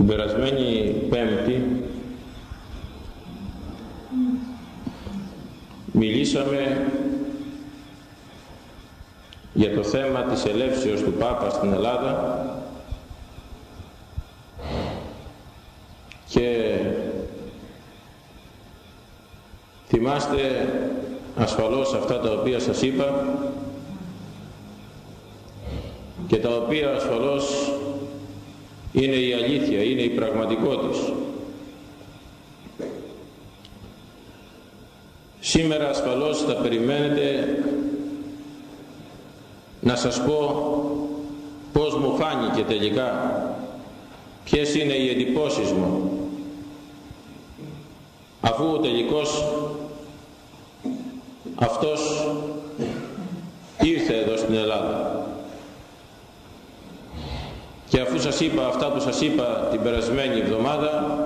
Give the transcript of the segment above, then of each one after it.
Την περασμένη Πέμπτη μιλήσαμε για το θέμα της ελεύσεως του Πάπα στην Ελλάδα και θυμάστε ασφαλώς αυτά τα οποία σας είπα και τα οποία ασφαλώς είναι η αλήθεια, είναι η πραγματικότητα. Σήμερα ασφαλώς θα περιμένετε να σας πω πώς μου φάνηκε τελικά, ποιες είναι οι εντυπώσεις μου, αφού τελικώς αυτός ήρθε εδώ στην Ελλάδα. Και αφού σας είπα αυτά που σας είπα την περασμένη εβδομάδα,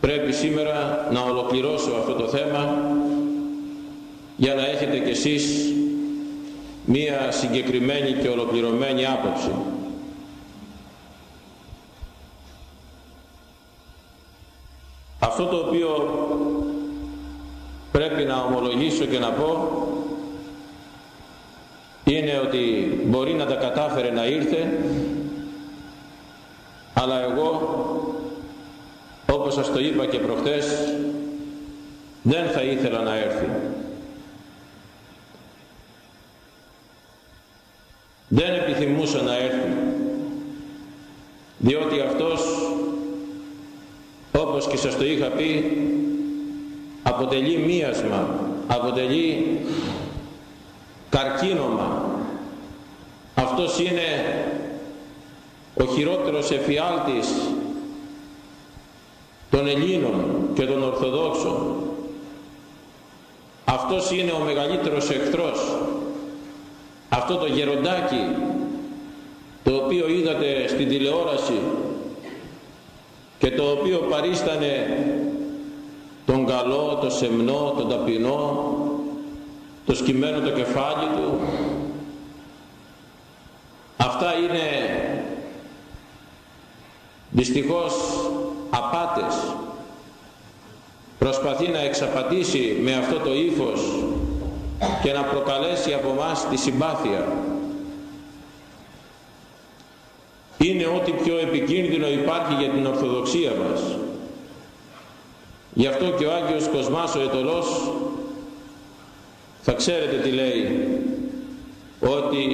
πρέπει σήμερα να ολοκληρώσω αυτό το θέμα για να έχετε κι εσείς μία συγκεκριμένη και ολοκληρωμένη άποψη. Αυτό το οποίο πρέπει να ομολογήσω και να πω είναι ότι μπορεί να τα κατάφερε να ήρθε αλλά εγώ όπως σας το είπα και προχτές δεν θα ήθελα να έρθει. Δεν επιθυμούσα να έρθει διότι αυτός όπως και σας το είχα πει αποτελεί μίασμα αποτελεί καρκίνωμα. Αυτός είναι ο χειρότερος εφιάλτης των Ελλήνων και των Ορθοδόξων. Αυτός είναι ο μεγαλύτερος εχθρός. Αυτό το γεροντάκι το οποίο είδατε στην τηλεόραση και το οποίο παρίστανε τον καλό, το σεμνό, τον ταπεινό το σκυμμένο το κεφάλι του. Αυτά είναι δυστυχώς απάτες. Προσπαθεί να εξαπατήσει με αυτό το ύφος και να προκαλέσει από μας τη συμπάθεια. Είναι ό,τι πιο επικίνδυνο υπάρχει για την Ορθοδοξία μας. Γι' αυτό και ο Άγιος Κοσμάς ο Ετωλός θα ξέρετε τι λέει ότι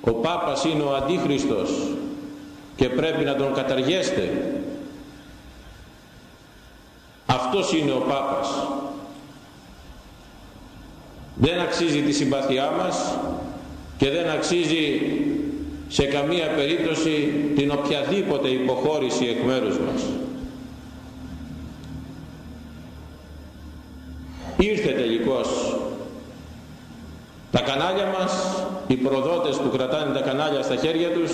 ο Πάπας είναι ο Αντίχριστος και πρέπει να τον καταργέστε αυτός είναι ο Πάπας δεν αξίζει τη συμπαθιά μας και δεν αξίζει σε καμία περίπτωση την οποιαδήποτε υποχώρηση εκ μέρους μας. Ήρθε τελικώς τα κανάλια μας, οι προδότες που κρατάνε τα κανάλια στα χέρια τους,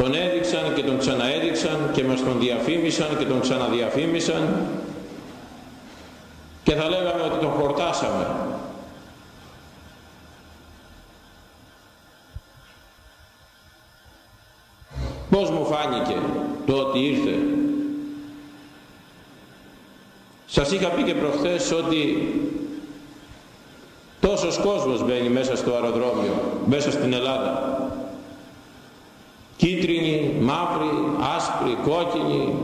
τον έδειξαν και τον ξαναέδειξαν και μας τον διαφήμισαν και τον ξαναδιαφήμισαν και θα λέγαμε ότι τον χορτάσαμε. Πώς μου φάνηκε το ότι ήρθε; Σας είχα πει και προχθές ότι τόσος κόσμος μπαίνει μέσα στο αεροδρόμιο, μέσα στην Ελλάδα. Κίτρινοι, μαύροι, άσπροι, κόκκινοι,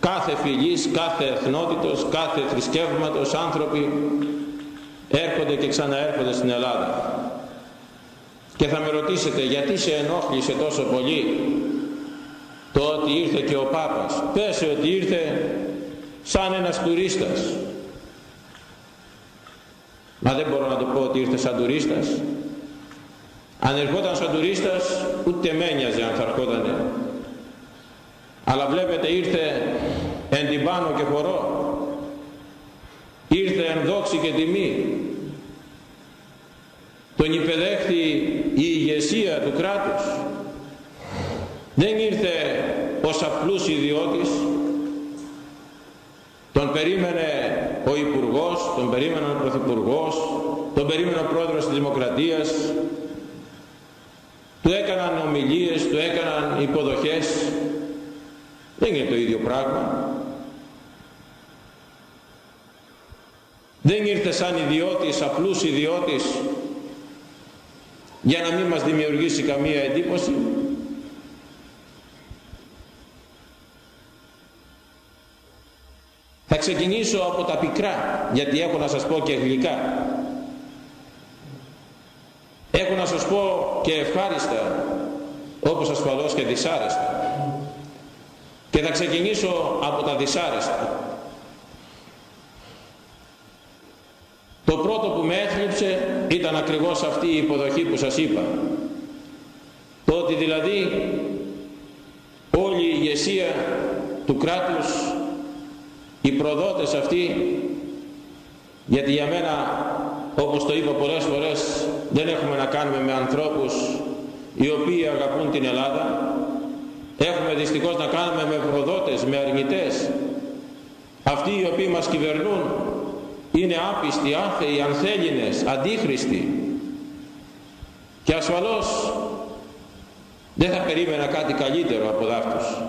κάθε φυλής, κάθε εθνότητος, κάθε θρησκεύματος άνθρωποι έρχονται και ξαναέρχονται στην Ελλάδα. Και θα με ρωτήσετε γιατί σε ενόχλησε τόσο πολύ το ότι ήρθε και ο Πάπας; Πέσε ότι ήρθε σαν ένας τουρίστας μα δεν μπορώ να το πω ότι ήρθε σαν τουρίστας αν ερχόταν σαν τουρίστας ούτε με νοιαζε αν θα ερχότανε αλλά βλέπετε ήρθε εν την πάνω και χωρώ ήρθε εν δόξη και τιμή. Τον υπεδέχθη η ηγεσία του κράτους. Δεν ήρθε ως απλούς ιδιώτης. Τον περίμενε ο Υπουργός, τον περίμενε ο Πρωθυπουργός, τον περίμενε ο Πρόεδρος της Δημοκρατίας, του έκαναν ομιλίες, του έκαναν υποδοχές Δεν είναι το ίδιο πράγμα. Δεν ήρθε σαν ιδιώτης, απλούς ιδιώτης για να μην μας δημιουργήσει καμία εντύπωση. Θα ξεκινήσω από τα πικρά, γιατί έχω να σας πω και γλυκά. Έχω να σας πω και ευχάριστα, όπως ασφαλώς και δυσάρεστα. Και θα ξεκινήσω από τα δυσάρεστα. Το πρώτο που με έθλιψε ήταν ακριβώς αυτή η υποδοχή που σας είπα. Το ότι δηλαδή όλη η ηγεσία του κράτους, οι προδότες αυτοί, γιατί για μένα όπως το είπα πολλές φορές δεν έχουμε να κάνουμε με ανθρώπους οι οποίοι αγαπούν την Ελλάδα έχουμε δυστυχώς να κάνουμε με προδότες, με αρνητές αυτοί οι οποίοι μας κυβερνούν είναι άπιστοι, άθεοι, ανθέλινες, αντίχριστοι και ασφαλώς δεν θα περίμενα κάτι καλύτερο από δάφτους.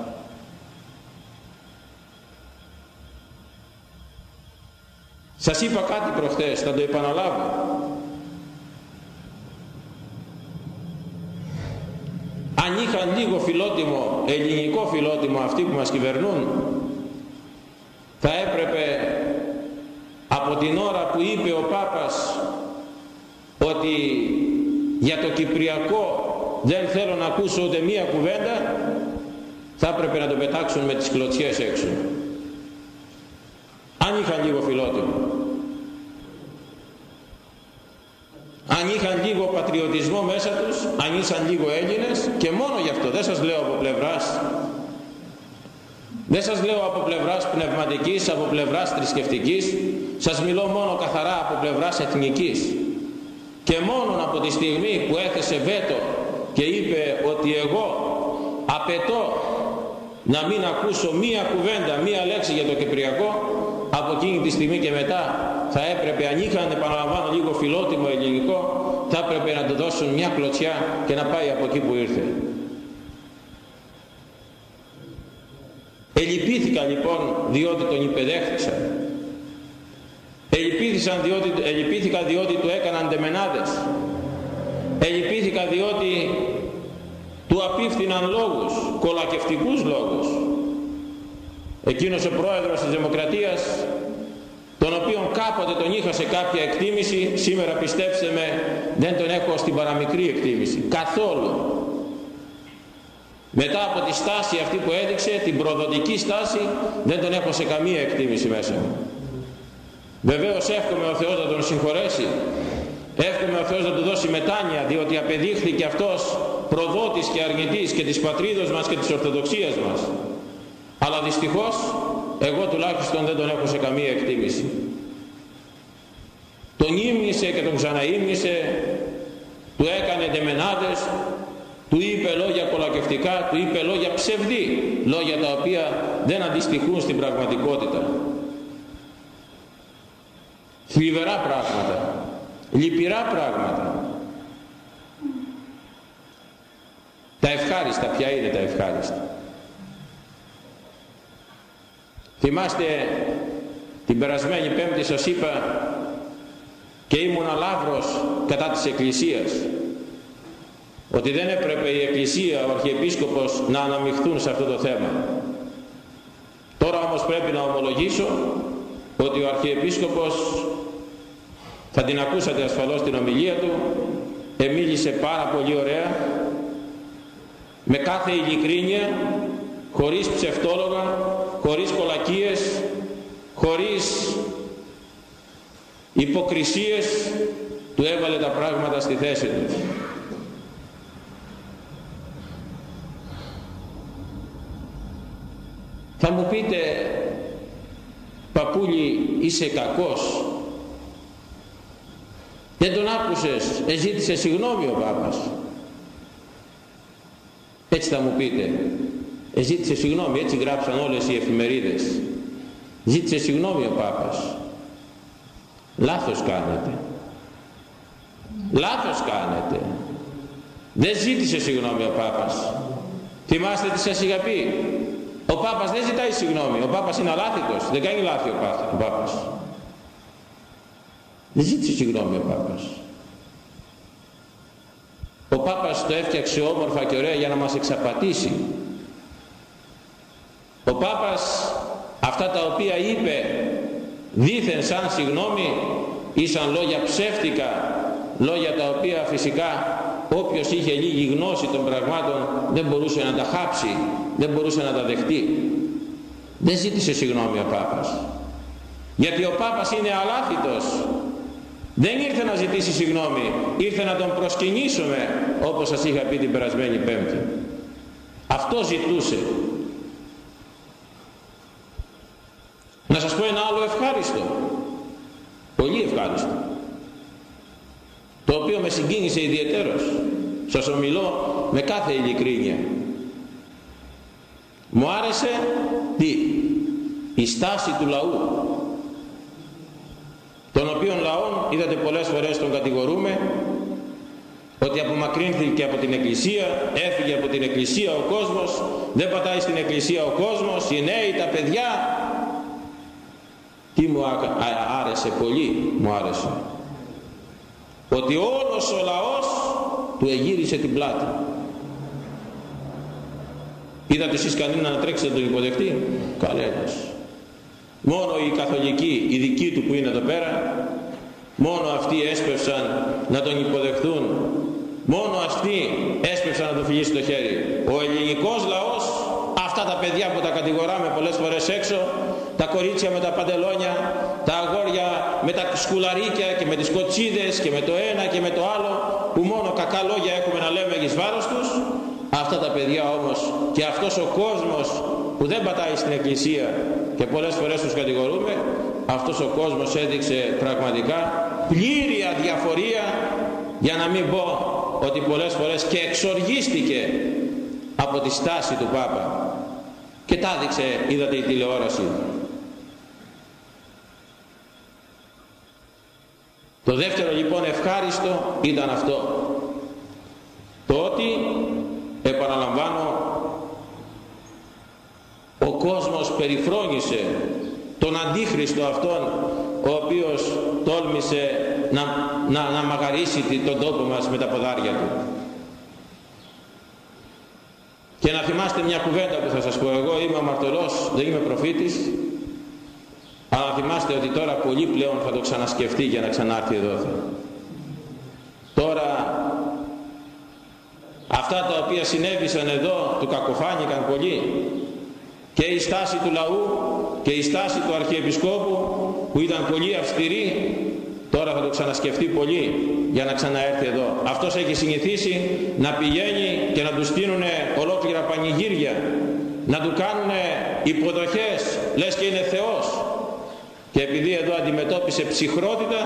Σας είπα κάτι προχθές, θα το επαναλάβω. Αν είχαν λίγο φιλότιμο, ελληνικό φιλότιμο αυτοί που μας κυβερνούν, θα έπρεπε από την ώρα που είπε ο Πάπας ότι για το Κυπριακό δεν θέλω να ακούσω ούτε μία κουβέντα θα έπρεπε να το πετάξουν με τις κλωτσιές έξω. Αν είχαν λίγο φιλότιμο αν είχαν λίγο πατριωτισμό μέσα τους αν ήσαν λίγο Έλληνες και μόνο γι' αυτό δεν σας λέω από πλευράς δεν σας λέω από πλευράς πνευματικής, από πλευράς θρησκευτικής, σας μιλώ μόνο καθαρά από πλευράς εθνικής. Και μόνο από τη στιγμή που έθεσε βέτο και είπε ότι εγώ απαιτώ να μην ακούσω μία κουβέντα, μία λέξη για το Κυπριακό, από εκείνη τη στιγμή και μετά θα έπρεπε, αν είχαν επαναλαμβάνω λίγο φιλότιμο ελληνικό, θα έπρεπε να του δώσουν μια κλωτσιά και να πάει από εκεί που ήρθε. Ελυπήθηκα λοιπόν διότι τον υπεδέχθησαν. Ελυπήθησαν διότι, ελυπήθηκα διότι του έκαναν τεμενάδες. Ελυπήθηκα διότι του απίφθηναν λόγους, κολακευτικούς λόγους. Εκείνος ο πρόεδρος της Δημοκρατίας, τον οποίον κάποτε τον είχα σε κάποια εκτίμηση, σήμερα πιστέψτε με δεν τον έχω στην παραμικρή εκτίμηση. Καθόλου. Μετά από τη στάση αυτή που έδειξε, την προδοτική στάση, δεν τον έχω σε καμία εκτίμηση μέσα μου. Βεβαίως εύχομαι ο Θεός να τον συγχωρέσει, εύχομαι ο Θεός να του δώσει μετάνοια, διότι απεδείχθηκε αυτός προδότης και αρνητής και της πατρίδος μας και της Ορθοδοξίας μας. Αλλά δυστυχώς, εγώ τουλάχιστον δεν τον έχω σε καμία εκτίμηση. Τον ύμνησε και τον ξαναήμνησε, του έκανε δεμενάδες, του είπε λόγια κολακευτικά, του είπε λόγια ψευδή, λόγια τα οποία δεν αντιστοιχούν στην πραγματικότητα. Θλιβερά πράγματα, λυπηρά πράγματα. Τα ευχάριστα, ποια είναι τα ευχάριστα; Θυμάστε την περασμένη πέμπτη σας είπα και ήμουν αλάβρος κατά της Εκκλησίας ότι δεν έπρεπε η Εκκλησία, ο Αρχιεπίσκοπος να αναμειχθούν σε αυτό το θέμα. Τώρα όμως πρέπει να ομολογήσω ότι ο Αρχιεπίσκοπος, θα την ακούσατε ασφαλώς την ομιλία του, εμίλησε πάρα πολύ ωραία, με κάθε ειλικρίνεια, χωρίς ψευτόλογα, χωρίς κολακίες, χωρίς υποκρισίες, του έβαλε τα πράγματα στη θέση του. Θα μου πείτε παππούλη είσαι κακός. Δεν τον άκουσες εζήτησε συγγνώμη ο Πάπας. Έτσι θα μου πείτε εζήτησε συγγνώμη έτσι γράψαν όλες οι εφημερίδες ζήτησε συγγνώμη ο Πάπας λάθος κάνετε λάθος κάνετε δεν ζήτησε συγγνώμη ο Πάπας θυμάστε τι σας είχα πει Ο Πάπας δεν ζητάει συγγνώμη. Ο Πάπας είναι αλάθητος. Δεν κάνει λάθη ο Πάπας. Δεν ζήτησε συγγνώμη ο Πάπας. Ο Πάπας το έφτιαξε όμορφα και ωραία για να μας εξαπατήσει. Ο Πάπας αυτά τα οποία είπε δήθεν σαν συγγνώμη ή σαν λόγια ψεύτικα, λόγια τα οποία φυσικά όποιος είχε λίγη γνώση των πραγμάτων δεν μπορούσε να τα χάψει, δεν μπορούσε να τα δεχτεί. Δεν ζήτησε συγγνώμη ο Πάπας. Γιατί ο Πάπας είναι αλάθητος. Δεν ήρθε να ζητήσει συγγνώμη, ήρθε να τον προσκυνήσουμε όπως σας είχα πει την περασμένη Πέμπτη. Αυτό ζητούσε. Σας πω ένα άλλο ευχάριστο. Πολύ ευχάριστο. Το οποίο με συγκίνησε ιδιαίτερος. Σας ομιλώ με κάθε ειλικρίνεια. Μου άρεσε τι, η στάση του λαού τον οποίον λαόν είδατε πολλές φορές τον κατηγορούμε ότι απομακρύνθηκε από την Εκκλησία, έφυγε από την Εκκλησία ο κόσμος, δεν πατάει στην Εκκλησία ο κόσμος, οι νέοι, τα παιδιά. Τι μου άρεσε πολύ, μου άρεσε. Ότι όλος ο λαός του εγύρισε την πλάτη. Είδατε εσείς κανένα να τρέξετε να τον υποδεχτεί. Κανένας. Μόνο οι καθολικοί, οι δικοί του που είναι εδώ πέρα, μόνο αυτοί έσπευσαν να τον υποδεχθούν. Μόνο αυτοί έσπευσαν να του φυγήσει το χέρι. Ο ελληνικός λαός, αυτά τα παιδιά που τα κατηγοράμε πολλές φορές έξω, τα κορίτσια με τα παντελόνια, τα αγόρια με τα σκουλαρίκια και με τις κοτσίδες και με το ένα και με το άλλο, που μόνο κακά λόγια έχουμε να λέμε εις βάρος τους, αυτά τα παιδιά όμως και αυτός ο κόσμος που δεν πατάει στην εκκλησία και πολλές φορές τους κατηγορούμε αυτός ο κόσμος έδειξε πραγματικά πλήρη αδιαφορία για να μην πω ότι πολλές φορές και εξοργίστηκε από τη στάση του Πάπα. Και τα έδειξε είδατε η τηλεόραση το δεύτερο λοιπόν ευχάριστο ήταν αυτό. Το ότι επαναλαμβάνω ο κόσμος περιφρόνησε τον αντίχριστο αυτόν ο οποίος τόλμησε να, να, να μαγαρίσει τον τόπο μας με τα ποδάρια του. Και να θυμάστε μια κουβέντα που θα σας πω. Εγώ είμαι αμαρτωλός, δεν είμαι προφήτης αλλά θυμάστε ότι τώρα πολύ πλέον θα το ξανασκεφτεί για να ξανάρθει εδώ. Τώρα αυτά τα οποία συνέβησαν εδώ του κακοφάνηκαν πολύ και η στάση του λαού και η στάση του Αρχιεπισκόπου που ήταν πολύ αυστηρή τώρα θα το ξανασκεφτεί πολύ για να ξαναέρθει εδώ. Αυτός έχει συνηθίσει να πηγαίνει και να τους στείλουν ολόκληρα πανηγύρια να του κάνουν υποδοχές λες και είναι Θεός και επειδή εδώ αντιμετώπισε ψυχρότητα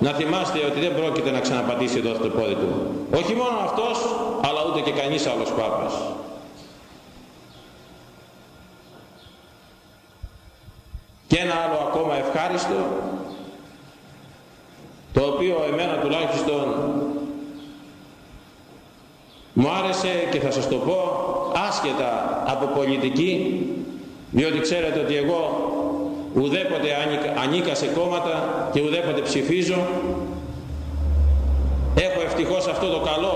να θυμάστε ότι δεν πρόκειται να ξαναπατήσει εδώ στο πόδι του. Όχι μόνο αυτός αλλά ούτε και κανείς άλλος Πάπας. Και ένα άλλο ακόμα ευχάριστο, το οποίο εμένα τουλάχιστον μου άρεσε και θα σας το πω άσχετα από πολιτική, διότι ξέρετε ότι εγώ ουδέποτε ανήκα σε κόμματα και ουδέποτε ψηφίζω. Έχω ευτυχώς αυτό το καλό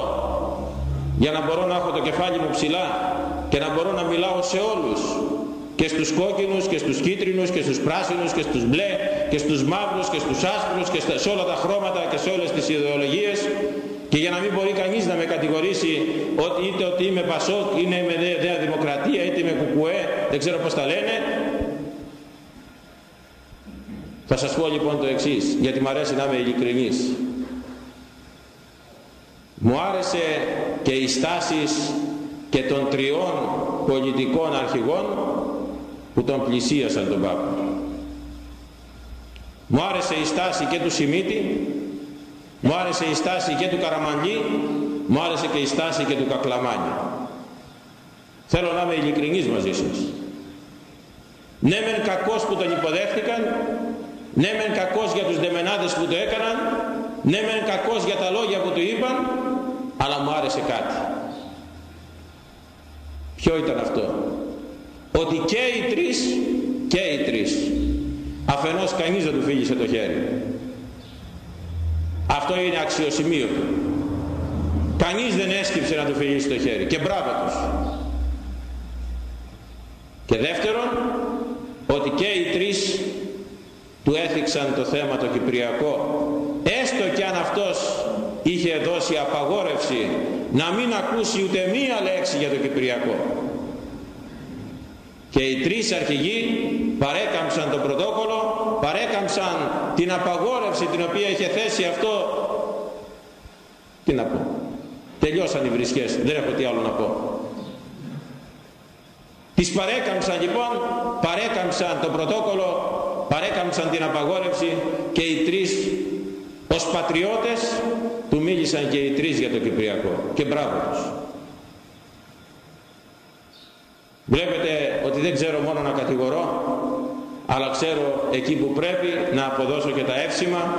για να μπορώ να έχω το κεφάλι μου ψηλά και να μπορώ να μιλάω σε όλους και στους κόκκινους και στους κίτρινους και στους πράσινους και στους μπλε και στους μαύρους και στους άσπρους και σε όλα τα χρώματα και σε όλες τις ιδεολογίες και για να μην μπορεί κανείς να με κατηγορήσει ότι είτε ότι είμαι Πασόκ, είτε είμαι Νέα Δημοκρατία, είτε είμαι Κουκουέ, δεν ξέρω πώς τα λένε. Θα σας πω λοιπόν το εξής, γιατί μου αρέσει να είμαι ειλικρινής. Μου άρεσε και οι στάσεις και των τριών πολιτικών αρχηγών που τον πλησίασαν τον Πάπα. Μου άρεσε η στάση και του Σιμίτη, μου άρεσε η στάση και του Καραμανλή, μου άρεσε και η στάση και του Κακλαμάνη. Θέλω να είμαι ειλικρινής μαζί σας. Ναι μεν κακός που τον υποδέχτηκαν, ναι μεν κακός για τους δεμενάδες που το έκαναν, ναι μεν κακός για τα λόγια που του είπαν, αλλά μου άρεσε κάτι. Ποιο ήταν αυτό; Ότι και οι τρεις και οι τρεις. Αφενός κανείς δεν του φίλησε το χέρι. Αυτό είναι αξιοσημείωτο κανείς δεν έσκυψε να του φιλήσει το χέρι. Και μπράβο τους. Και δεύτερον ότι και οι τρεις του έθιξαν το θέμα το Κυπριακό έστω και αν αυτός είχε δώσει απαγόρευση να μην ακούσει ούτε μία λέξη για το Κυπριακό. Και οι τρεις αρχηγοί παρέκαμψαν το πρωτόκολλο παρέκαμψαν την απαγόρευση την οποία είχε θέσει αυτό. Τι να πω τελειώσαν οι βρισκές δεν έχω τι άλλο να πω. Τις παρέκαμψαν λοιπόν παρέκαμψαν το πρωτόκολλο παρέκαμψαν την απαγόρευση και οι τρεις ως πατριώτες του μίλησαν και οι τρεις για το Κυπριακό. Και μπράβο τους. Βλέπετε ότι δεν ξέρω μόνο να κατηγορώ αλλά ξέρω εκεί που πρέπει να αποδώσω και τα εύσημα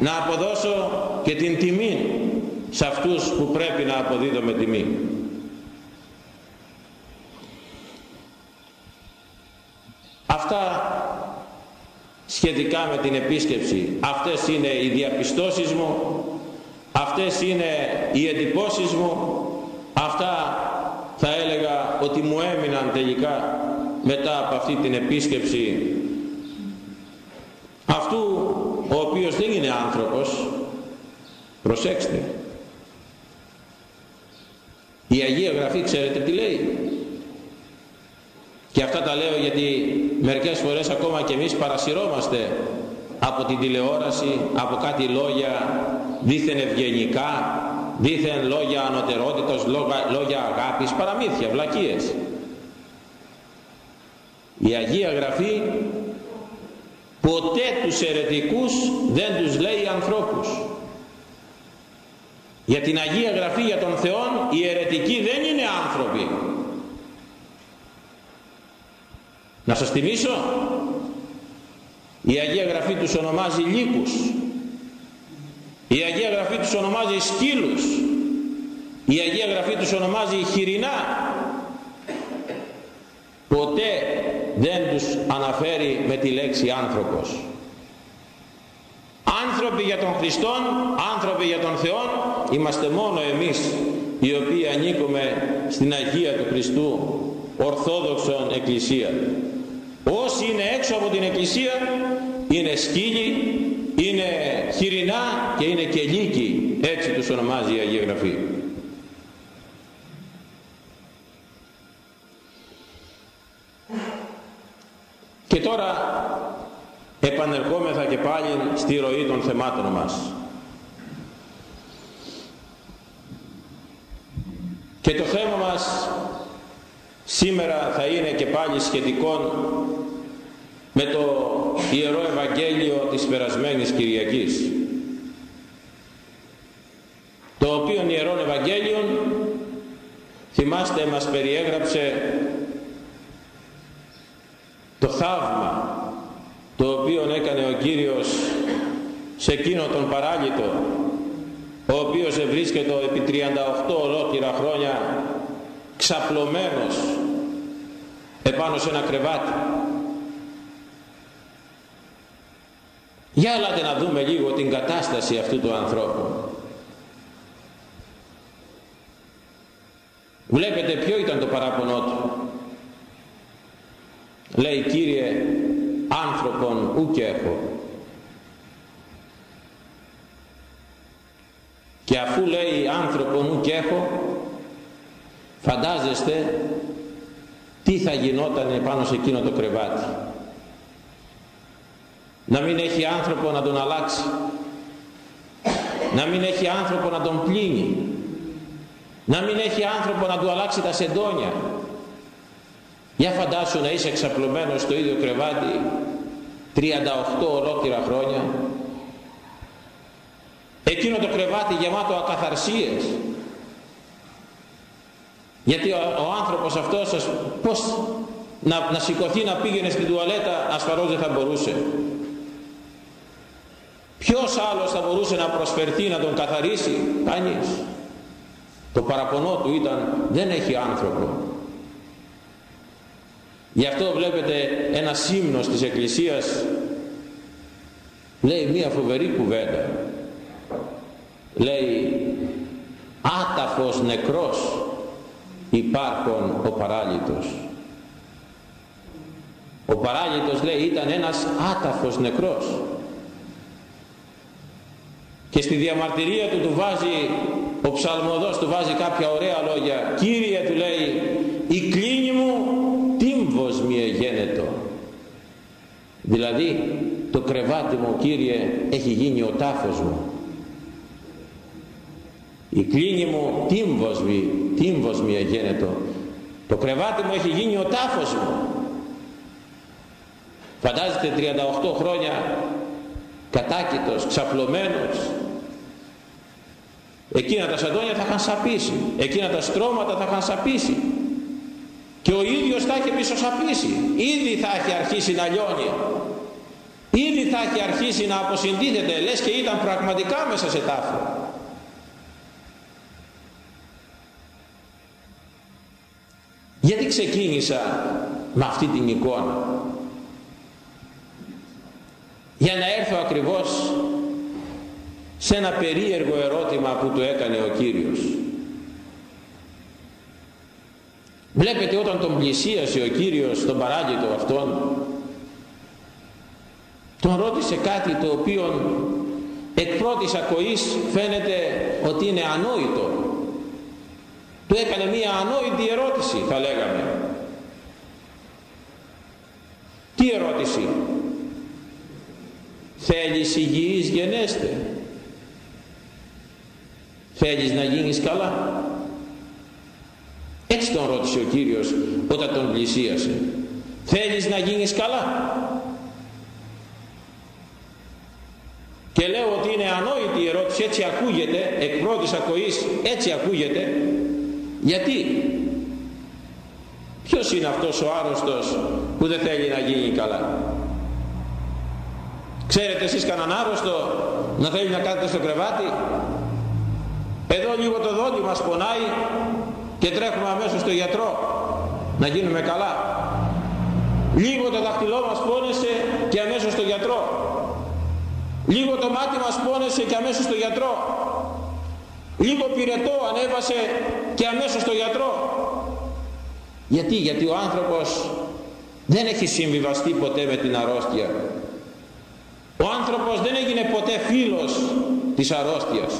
να αποδώσω και την τιμή σε αυτούς που πρέπει να αποδίδω τιμή. Αυτά σχετικά με την επίσκεψη. Αυτές είναι οι διαπιστώσεις μου αυτές είναι οι εντυπώσεις μου. Αυτά θα έλεγα ότι μου έμειναν τελικά μετά από αυτή την επίσκεψη. Αυτού ο οποίος δεν είναι άνθρωπος προσέξτε. Η Αγία Γραφή ξέρετε τι λέει και αυτά τα λέω γιατί μερικές φορές ακόμα και εμείς παρασυρώμαστε από την τηλεόραση, από κάτι λόγια δίθεν ευγενικά, δίθεν λόγια ανωτερότητος, λόγια, λόγια αγάπης, παραμύθια, βλακίες. Η Αγία Γραφή ποτέ τους ερετικούς δεν τους λέει ανθρώπους. Για την Αγία Γραφή για τον Θεό οι αιρετικοί δεν είναι άνθρωποι. Να σας θυμίσω, η Αγία Γραφή τους ονομάζει λύκους. Η Αγία Γραφή τους ονομάζει σκύλους. Η Αγία Γραφή τους ονομάζει χοιρινά. Ποτέ δεν τους αναφέρει με τη λέξη άνθρωπος. Άνθρωποι για τον Χριστόν, άνθρωποι για τον Θεό, είμαστε μόνο εμείς οι οποίοι ανήκουμε στην Αγία του Χριστού Ορθόδοξον Εκκλησία. Όσοι είναι έξω από την Εκκλησία είναι σκύλοι, είναι χοιρινά και είναι και λύκοι. Έτσι τους ονομάζει η Αγία Γραφή. Και τώρα επανερχόμεθα και πάλι στη ροή των θεμάτων μας. Και το θέμα μας σήμερα θα είναι και πάλι σχετικό με το Ιερό Ευαγγέλιο της περασμένης Κυριακής το οποίο Ιερό Ευαγγέλιο θυμάστε μας περιέγραψε το θαύμα το οποίο έκανε ο Κύριος σε εκείνο τον παράλυτο ο οποίος ευρίσκεται επί 38 ολόκληρα χρόνια ξαπλωμένος επάνω σε ένα κρεβάτι. Για έλατε να δούμε λίγο την κατάσταση αυτού του ανθρώπου. Βλέπετε ποιο ήταν το παράπονό του. Λέει Κύριε άνθρωπον ουκ έχω και αφού λέει άνθρωπον ουκ έχω φαντάζεστε τι θα γινόταν πάνω σε εκείνο το κρεβάτι. Να μην έχει άνθρωπο να τον αλλάξει. Να μην έχει άνθρωπο να τον πλύνει. Να μην έχει άνθρωπο να του αλλάξει τα σεντόνια. Για φαντάσου να είσαι εξαπλωμένος στο ίδιο κρεβάτι 38 ολόκληρα χρόνια. Εκείνο το κρεβάτι γεμάτο ακαθαρσίες γιατί ο, ο άνθρωπος αυτός πως να, να σηκωθεί να πήγαινε στην τουαλέτα ασφαλώς δεν θα μπορούσε. Ποιος άλλος θα μπορούσε να προσφερθεί να τον καθαρίσει; Κανείς. Το παραπονό του ήταν δεν έχει άνθρωπο. Γι' αυτό βλέπετε ένα σύμνος της Εκκλησίας λέει μία φοβερή κουβέντα. Λέει άταφος νεκρός υπάρχον ο παράλυτος. Ο παράλυτος λέει ήταν ένας άταφος νεκρός. Και στη διαμαρτυρία του του βάζει ο ψαλμοδός του βάζει κάποια ωραία λόγια. Κύριε του λέει η κλίνη μου τύμβος μη εγένετο δηλαδή το κρεβάτι μου Κύριε έχει γίνει ο τάφος μου η κλίνη μου τύμβος μη, τύμβος μη εγένετο. Το κρεβάτι μου έχει γίνει ο τάφος μου. Φαντάζεστε 38 χρόνια κατάκητος, ξαπλωμένος. Εκείνα τα σαντόνια θα είχαν σαπίσει. Εκείνα τα στρώματα θα είχαν σαπίσει. Και ο ίδιος θα είχε πίσω σαπίσει ήδη θα έχει αρχίσει να λιώνει. Ήδη θα έχει αρχίσει να αποσυντήθεται λες και ήταν πραγματικά μέσα σε τάφο γιατί ξεκίνησα με αυτή την εικόνα; Για να έρθω ακριβώς σε ένα περίεργο ερώτημα που του έκανε ο Κύριος. Βλέπετε όταν τον πλησίασε ο Κύριος τον παράγειτο αυτόν τον ρώτησε κάτι το οποίο εκ πρώτης ακοής φαίνεται ότι είναι ανόητο του έκανε μία ανόητη ερώτηση θα λέγαμε. Τι ερώτηση; Θέλεις υγιής γενέστε. Θέλεις να γίνεις καλά. Έτσι τον ρώτησε ο Κύριος όταν τον πλησίασε. Θέλεις να γίνεις καλά. Και λέω ότι είναι ανόητη η ερώτηση έτσι ακούγεται εκ πρώτης ακοής έτσι ακούγεται γιατί; Ποιος είναι αυτός ο άρρωστος που δεν θέλει να γίνει καλά; Ξέρετε εσείς κανέναν άρρωστο να θέλει να κάθεται στο κρεβάτι; Εδώ λίγο το δόντι μας πονάει και τρέχουμε αμέσως στο γιατρό να γίνουμε καλά. Λίγο το δαχτυλό μας πόνεσε και αμέσως στο γιατρό. Λίγο το μάτι μας πόνεσε και αμέσως στο γιατρό λίγο πυρετό ανέβασε και αμέσως στο γιατρό. Γιατί γιατί ο άνθρωπος δεν έχει συμβιβαστεί ποτέ με την αρρώστια. Ο άνθρωπος δεν έγινε ποτέ φίλος της αρρώστιας.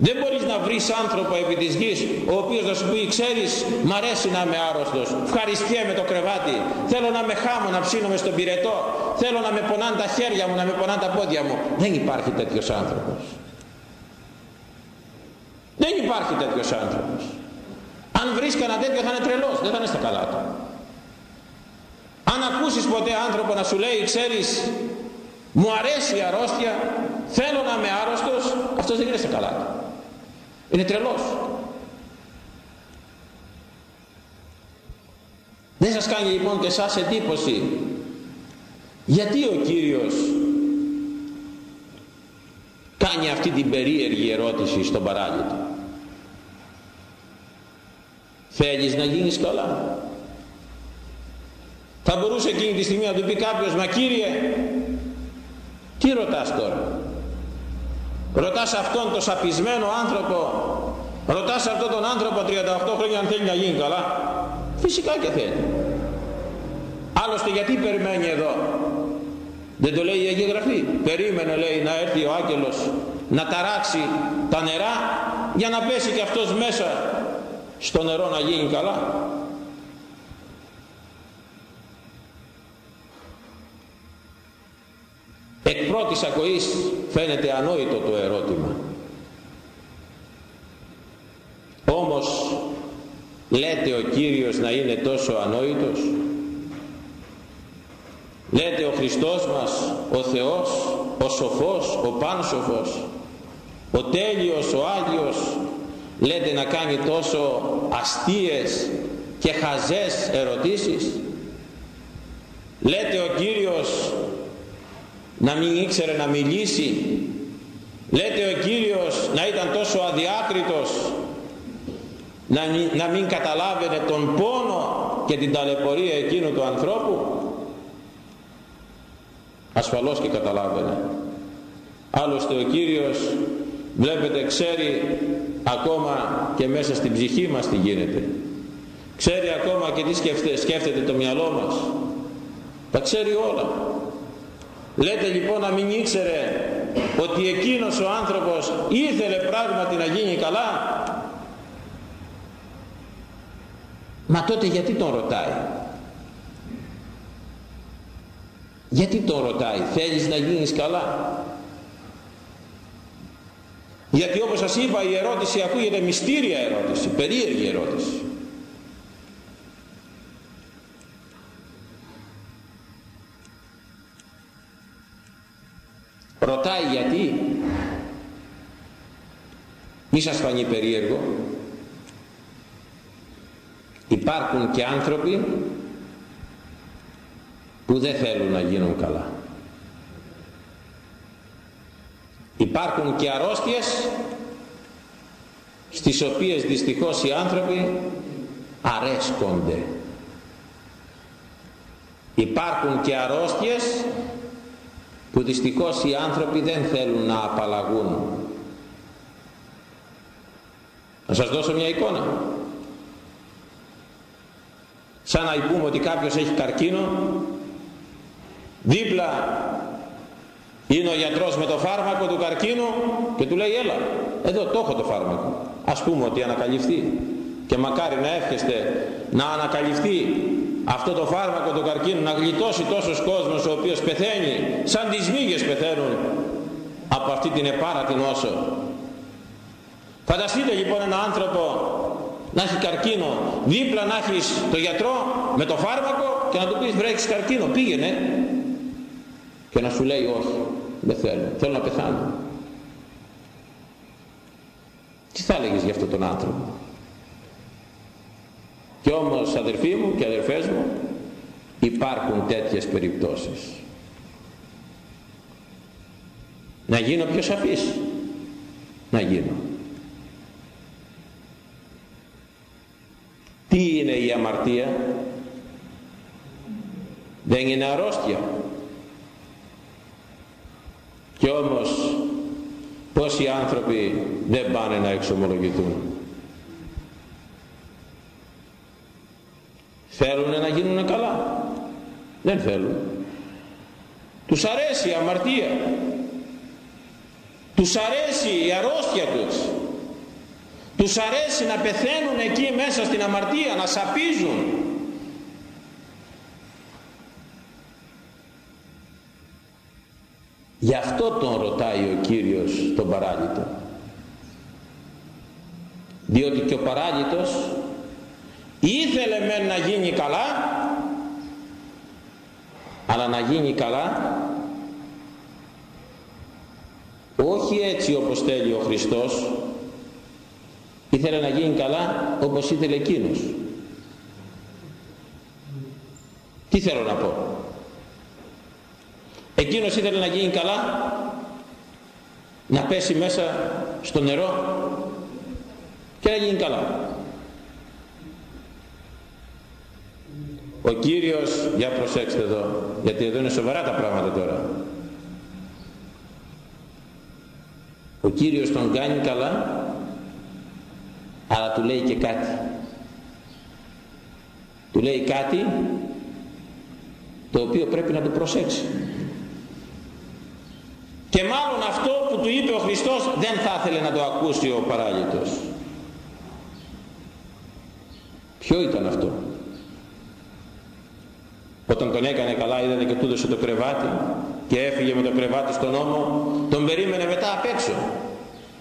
Δεν μπορείς να βρεις άνθρωπο επί της γης ο οποίος θα σου πει ξέρεις μ' αρέσει να είμαι άρρωστος. Ευχαριστιέμαι το κρεβάτι. Θέλω να με χάμω να ψήνομαι στον πυρετό. Θέλω να με πονάνε τα χέρια μου να με πονάνε τα πόδια μου δεν υπάρχει τέτοιος άνθρωπος. δεν υπάρχει τέτοιος άνθρωπος αν βρεις κανένα τέτοιο θα είναι τρελός δεν θα είναι στα καλά του αν ακούσεις ποτέ άνθρωπο να σου λέει ξέρεις μου αρέσει η αρρώστια θέλω να είμαι άρρωστος αυτός δεν είναι στα καλά του είναι τρελός. Δεν σας κάνει λοιπόν και σας εντύπωση γιατί ο Κύριος κάνει αυτή την περίεργη ερώτηση στον παράλυτο. Θέλεις να γίνεις καλά. Θα μπορούσε εκείνη τη στιγμή να του πει κάποιος «Μα Κύριε, τι ρωτάς τώρα» ρωτάς αυτόν τον σαπισμένο άνθρωπο ρωτάς αυτόν τον άνθρωπο 38 χρόνια αν θέλει να γίνει καλά; Φυσικά και θέλει άλλωστε γιατί περιμένει εδώ; Δεν το λέει η Αγία Γραφή περίμενε λέει να έρθει ο άγγελος να ταράξει τα νερά για να πέσει και αυτός μέσα στο νερό να γίνει καλά. Εκ πρώτης ακοής φαίνεται ανόητο το ερώτημα. Όμως λέτε ο Κύριος να είναι τόσο ανόητος; Λέτε ο Χριστός μας ο Θεός ο σοφός ο πάνσοφος ο τέλειος ο Άγιος λέτε να κάνει τόσο αστείες και χαζές ερωτήσεις. Λέτε ο Κύριος να μην ήξερε να μιλήσει. Λέτε ο Κύριος να ήταν τόσο αδιάκριτος να, να μην καταλάβαινε τον πόνο και την ταλαιπωρία εκείνου του ανθρώπου. Ασφαλώς και καταλάβαινε. Άλλωστε ο Κύριος βλέπετε ξέρει ακόμα και μέσα στην ψυχή μας τι γίνεται. Ξέρει ακόμα και τι σκέφτεται, σκέφτεται το μυαλό μας. Τα ξέρει όλα. Λέτε λοιπόν να μην ήξερε ότι εκείνος ο άνθρωπος ήθελε πράγματι να γίνει καλά; Μα τότε γιατί τον ρωτάει; Γιατί τον ρωτάει θέλεις να γίνεις καλά; Γιατί όπως σας είπα η ερώτηση ακούγεται μυστήρια ερώτηση περίεργη ερώτηση. Ρωτάει γιατί. Μη σας φανεί περίεργο. Υπάρχουν και άνθρωποι που δεν θέλουν να γίνουν καλά υπάρχουν και αρρώστιες στις οποίες δυστυχώς οι άνθρωποι αρέσκονται. Υπάρχουν και αρρώστιες που δυστυχώς οι άνθρωποι δεν θέλουν να απαλλαγούν. Να σας δώσω μια εικόνα. Σαν να πούμε ότι κάποιος έχει καρκίνο δίπλα είναι ο γιατρός με το φάρμακο του καρκίνου και του λέει έλα εδώ το έχω το φάρμακο ας πούμε ότι ανακαλυφθεί. Και μακάρι να εύχεστε να ανακαλυφθεί αυτό το φάρμακο του καρκίνου να γλιτώσει τόσος κόσμος ο οποίος πεθαίνει σαν τις μύγες πεθαίνουν από αυτή την επάρατη νόσο. Φανταστείτε λοιπόν ένα άνθρωπο να έχει καρκίνο δίπλα να έχεις το γιατρό με το φάρμακο και να του πεις βρέχεις καρκίνο πήγαινε και να σου λέει όχι δεν θέλω θέλω να πεθάνω τι θα έλεγες για αυτόν τον άνθρωπο; Και όμως αδερφοί μου και αδερφές μου υπάρχουν τέτοιες περιπτώσεις. Να γίνω πιο σαφής. Να γίνω. Τι είναι η αμαρτία; Δεν είναι αρρώστια. Και όμως πόσοι άνθρωποι δεν πάνε να εξομολογηθούν. Θέλουν να γίνουν καλά. Δεν θέλουν. Τους αρέσει η αμαρτία. Τους αρέσει η αρρώστια τους. Τους αρέσει να πεθαίνουν εκεί μέσα στην αμαρτία, να σαπίζουν. Γι' αυτό τον ρωτάει ο Κύριος τον παράλυτο. Διότι και ο παράλυτος ήθελε μεν να γίνει καλά αλλά να γίνει καλά όχι έτσι όπως θέλει ο Χριστός ήθελε να γίνει καλά όπως ήθελε εκείνος τι θέλω να πω; Εκείνος ήθελε να γίνει καλά να πέσει μέσα στο νερό και να γίνει καλά. Ο Κύριος για προσέξτε εδώ γιατί εδώ είναι σοβαρά τα πράγματα τώρα. Ο Κύριος τον κάνει καλά αλλά του λέει και κάτι. Του λέει κάτι το οποίο πρέπει να το προσέξει και μάλλον αυτό που του είπε ο Χριστός δεν θα ήθελε να το ακούσει ο παράλυτος ποιο ήταν αυτό; Όταν τον έκανε καλά είδατε και του έδωσε το κρεβάτι και έφυγε με το κρεβάτι στον ώμο, τον περίμενε μετά απ' έξω.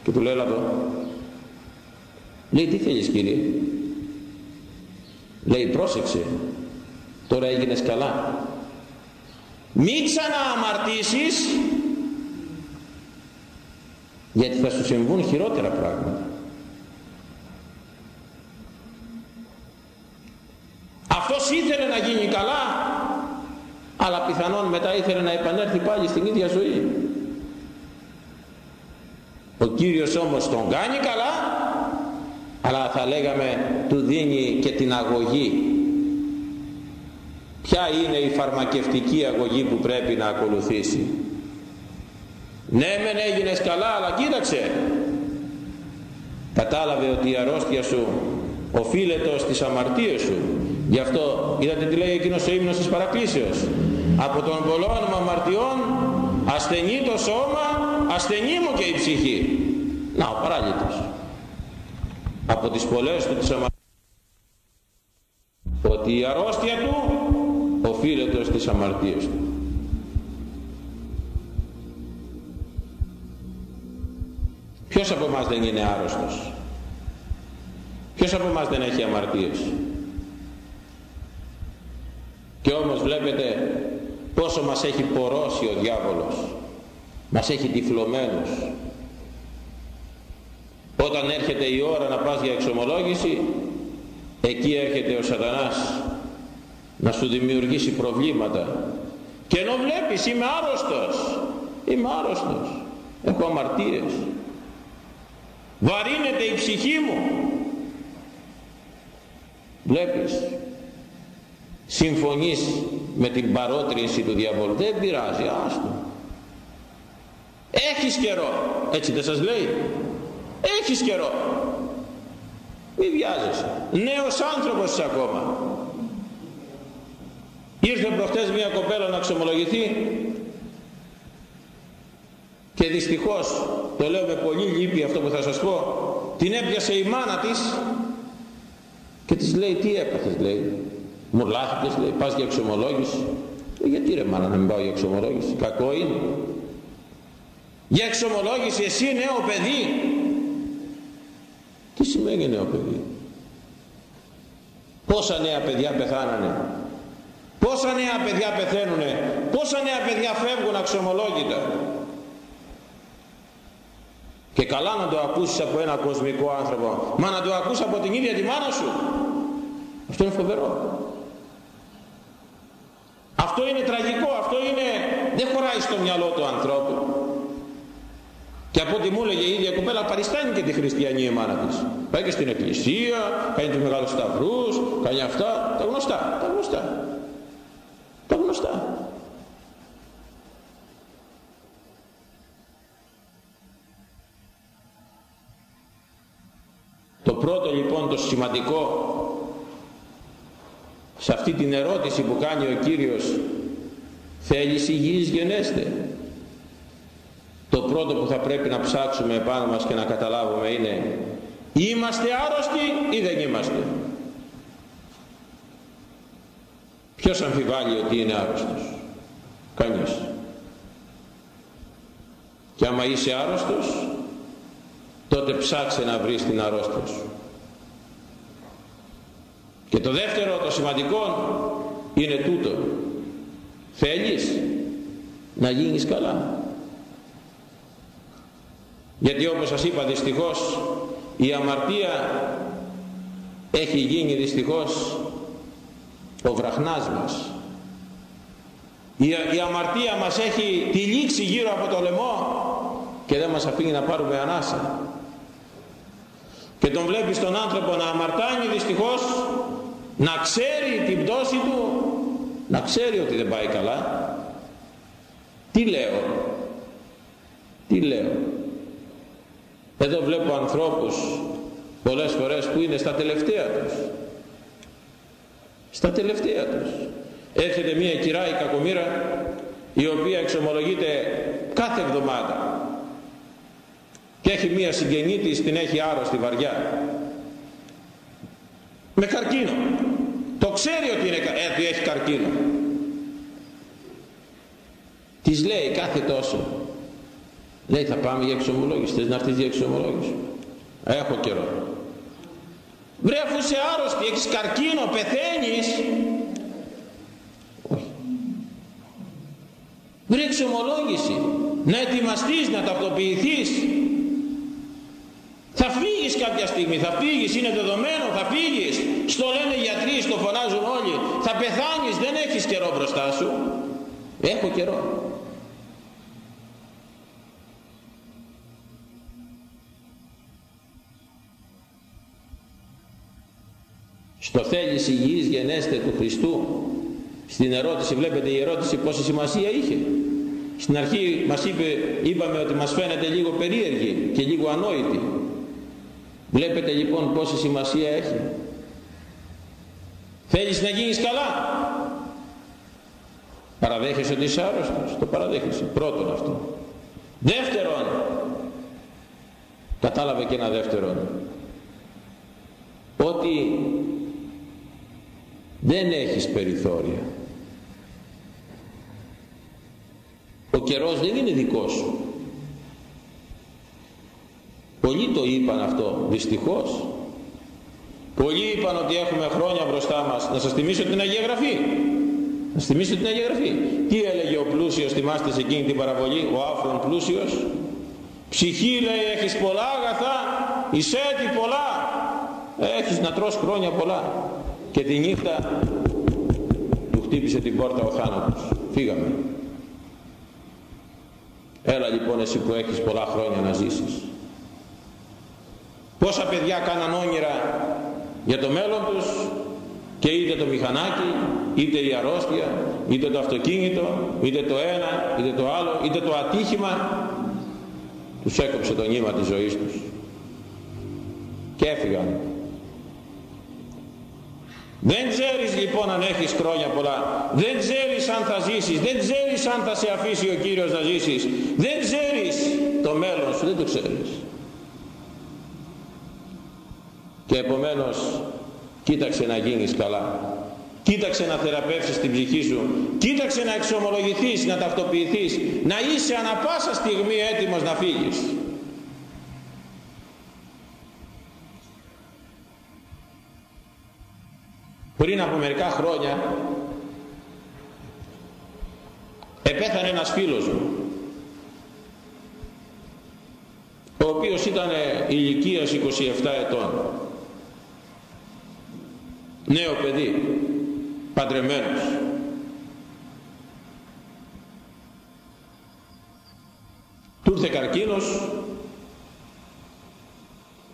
Και του λέει εδώ. Λέει τι θέλεις κύριε; Λέει πρόσεξε. Τώρα έγινες καλά. Μη ξανααμαρτήσεις γιατί θα σου συμβούν χειρότερα πράγματα. Αυτός ήθελε να γίνει καλά αλλά πιθανόν μετά ήθελε να επανέλθει πάλι στην ίδια ζωή ο Κύριος όμως τον κάνει καλά αλλά θα λέγαμε του δίνει και την αγωγή ποια είναι η φαρμακευτική αγωγή που πρέπει να ακολουθήσει; Ναι μεν έγινες καλά αλλά κοίταξε. Κατάλαβε ότι η αρρώστια σου οφείλεται στις αμαρτίες σου. Γι' αυτό είδατε τι λέει εκείνος ο ύμνος της παρακλήσεως. Από τον πολλών αμαρτιών ασθενεί το σώμα ασθενεί μου και η ψυχή να ο παράλυτος. Από τις πολλές του τις αμαρτίες ότι η αρρώστια του οφείλεται στις αμαρτίες του ποιος από εμάς δεν είναι άρρωστος; Ποιος από εμάς δεν έχει αμαρτίες; Και όμως βλέπετε πόσο μας έχει πορώσει ο διάβολος. Μας έχει τυφλωμένους. Όταν έρχεται η ώρα να πας για εξομολόγηση εκεί έρχεται ο σατανάς να σου δημιουργήσει προβλήματα. Και ενώ βλέπεις είμαι άρρωστος είμαι άρρωστος έχω αμαρτίες βαρύνεται η ψυχή μου. Βλέπεις συμφωνείς με την παρότρινση του διαβόλου. Δεν πειράζει άστο έχεις καιρό. Έτσι δεν σας λέει. Έχεις καιρό. Μη βιάζεσαι. Νέος άνθρωπος είσαι ακόμα. Ήρθε προχτές μια κοπέλα να ξομολογηθεί και δυστυχώς το λέω με πολύ λύπη αυτό που θα σας πω την έπιασε η μάνα της και της λέει τι έπαθες λέει μουρλάθηκες λέει πας για εξομολόγηση ε, γιατί ρε μάνα να μην πάω για εξομολόγηση κακό είναι. Για εξομολόγηση εσύ νέο παιδί. Τι σημαίνει νέο παιδί; Πόσα νέα παιδιά πεθάνανε; Πόσα νέα παιδιά πεθαίνουνε; Πόσα νέα παιδιά φεύγουν αξιομολόγητα; Και καλά να το ακούσεις από ένα κοσμικό άνθρωπο. Μα να το ακούσεις από την ίδια τη μάνα σου. Αυτό είναι φοβερό. Αυτό είναι τραγικό. Αυτό είναι δεν χωράει στο μυαλό του ανθρώπου. Και από ό,τι μου έλεγε η ίδια κοπέλα παριστάνει και τη χριστιανή η μάνα της. Πάει και στην εκκλησία κάνει τους μεγάλους σταυρούς κάνει αυτά. Τα γνωστά τα γνωστά. Τα γνωστά το σημαντικό σε αυτή την ερώτηση που κάνει ο Κύριος θέλεις υγιείς γενέστε το πρώτο που θα πρέπει να ψάξουμε επάνω μας και να καταλάβουμε είναι είμαστε άρρωστοι ή δεν είμαστε; Ποιος αμφιβάλλει ότι είναι άρρωστος; Κανείς. Και άμα είσαι άρρωστος τότε ψάξε να βρεις την αρρώστια σου και το δεύτερο το σημαντικό είναι τούτο. Θέλεις να γίνεις καλά. Γιατί όπως σας είπα δυστυχώς η αμαρτία έχει γίνει δυστυχώς ο βραχνάς μας. Η, η αμαρτία μας έχει τυλίξει γύρω από το λαιμό και δεν μας αφήνει να πάρουμε ανάσα. Και τον βλέπεις τον άνθρωπο να αμαρτάνει δυστυχώς να ξέρει την πτώση του να ξέρει ότι δεν πάει καλά. Τι λέω; Τι λέω; Εδώ βλέπω ανθρώπους πολλές φορές που είναι στα τελευταία τους. Στα τελευταία τους. Έρχεται μια κυρά η κακομήρα η οποία εξομολογείται κάθε εβδομάδα. Και έχει μία συγγενή της την έχει άρρωστη βαριά. Με καρκίνο το ξέρει ότι, είναι, ε, έχει καρκίνο. Της λέει κάθε τόσο λέει θα πάμε για εξομολόγηση θες να έρθεις για εξομολόγηση έχω καιρό. Βρε αφού είσαι άρρωστη έχεις καρκίνο πεθαίνεις όχι. Βρε εξομολόγηση να ετοιμαστείς να ταυτοποιηθείς θα φύγεις κάποια στιγμή, θα φύγεις, είναι δεδομένο, θα φύγεις. Στο λένε οι γιατροί, στο φωνάζουν όλοι. Θα πεθάνεις, δεν έχεις καιρό μπροστά σου. Έχω καιρό. Στο θέλεις υγιής γενέστε του Χριστού στην ερώτηση βλέπετε η ερώτηση πόση σημασία είχε στην αρχή μας είπε, είπαμε ότι μας φαίνεται λίγο περίεργη και λίγο ανόητη βλέπετε λοιπόν πόση σημασία έχει. Θέλεις να γίνεις καλά. Παραδέχεσαι ότι είσαι άρρωστος. Το παραδέχεσαι. Πρώτον αυτό. Δεύτερον κατάλαβε και ένα δεύτερον ότι δεν έχεις περιθώρια. Ο καιρός δεν είναι δικός σου πολλοί το είπαν αυτό δυστυχώς. Πολλοί είπαν ότι έχουμε χρόνια μπροστά μας. Να σας θυμίσω την Αγία Γραφή. Να σας θυμίσω την Αγία Γραφή. Τι έλεγε ο πλούσιος θυμάστε σε εκείνη την παραβολή ο άφρον πλούσιος; Ψυχή λέει έχεις πολλά αγαθά εισέτη πολλά. Έχεις να τρως χρόνια πολλά και τη νύχτα του χτύπησε την πόρτα ο θάνατος. Φύγαμε. Έλα λοιπόν εσύ που έχεις πολλά χρόνια να ζήσεις πόσα παιδιά κάναν όνειρα για το μέλλον τους και είτε το μηχανάκι είτε η αρρώστια είτε το αυτοκίνητο είτε το ένα είτε το άλλο είτε το ατύχημα τους έκοψε το νήμα της ζωής τους και έφυγαν δεν ξέρεις λοιπόν αν έχεις χρόνια πολλά. Δεν ξέρεις αν θα ζήσεις. Δεν ξέρεις αν θα σε αφήσει ο Κύριος να ζήσεις. Δεν ξέρεις το μέλλον σου. Δεν το ξέρεις. Και επομένως κοίταξε να γίνεις καλά. Κοίταξε να θεραπεύσεις την ψυχή σου. Κοίταξε να εξομολογηθείς, να ταυτοποιηθείς. Να είσαι ανα πάσα στιγμή έτοιμος να φύγεις. πριν από μερικά χρόνια επέθανε ένας φίλος μου ο οποίος ήταν ηλικίας 27 ετών νέο παιδί. Παντρεμένος. Του ήρθε καρκίνος.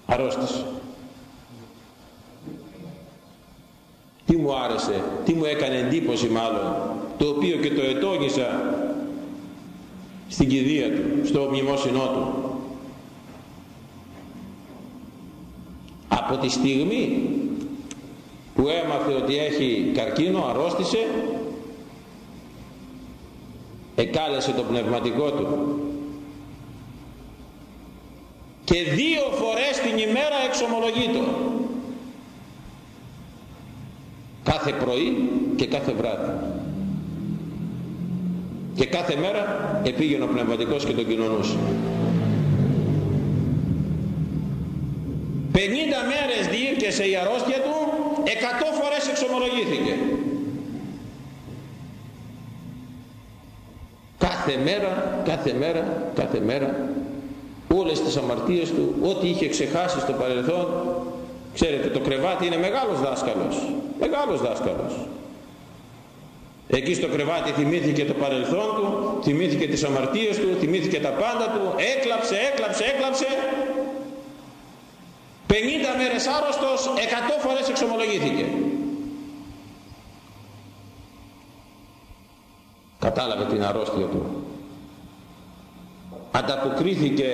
Αρρώστησε. Τι μου άρεσε, τι μου έκανε εντύπωση μάλλον, το οποίο και το ετώνησα στην κηδεία του, στο μνημόσυνό του. Από τη στιγμή που έμαθε ότι έχει καρκίνο, αρρώστησε, εκάλεσε το πνευματικό του. Και δύο φορές την ημέρα εξομολογείτο κάθε πρωί και κάθε βράδυ. Και κάθε μέρα επήγαινε ο πνευματικός και τον κοινωνούσε. 50 μέρες διήρκεσε η αρρώστια του 100 φορές εξομολογήθηκε κάθε μέρα κάθε μέρα κάθε μέρα όλες τις αμαρτίες του ό,τι είχε ξεχάσει στο παρελθόν ξέρετε το κρεβάτι είναι μεγάλος δάσκαλος Μεγάλος δάσκαλος. Εκεί στο κρεβάτι θυμήθηκε το παρελθόν του, θυμήθηκε τις αμαρτίες του, θυμήθηκε τα πάντα του, έκλαψε, έκλαψε, έκλαψε. 50 μέρες άρρωστος, 100 φορές εξομολογήθηκε. Κατάλαβε την αρρώστια του. Ανταποκρίθηκε